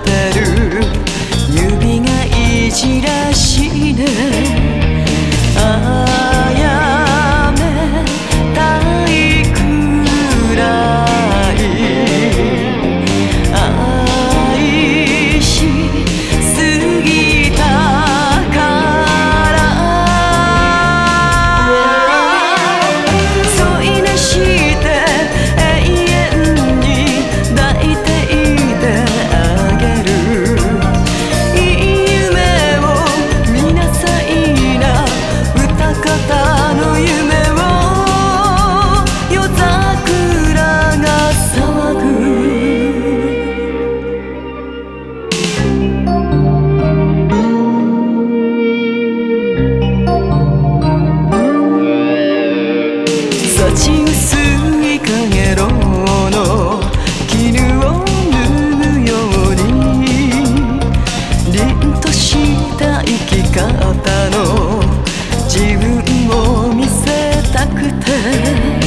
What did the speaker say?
ってるを見せたくて。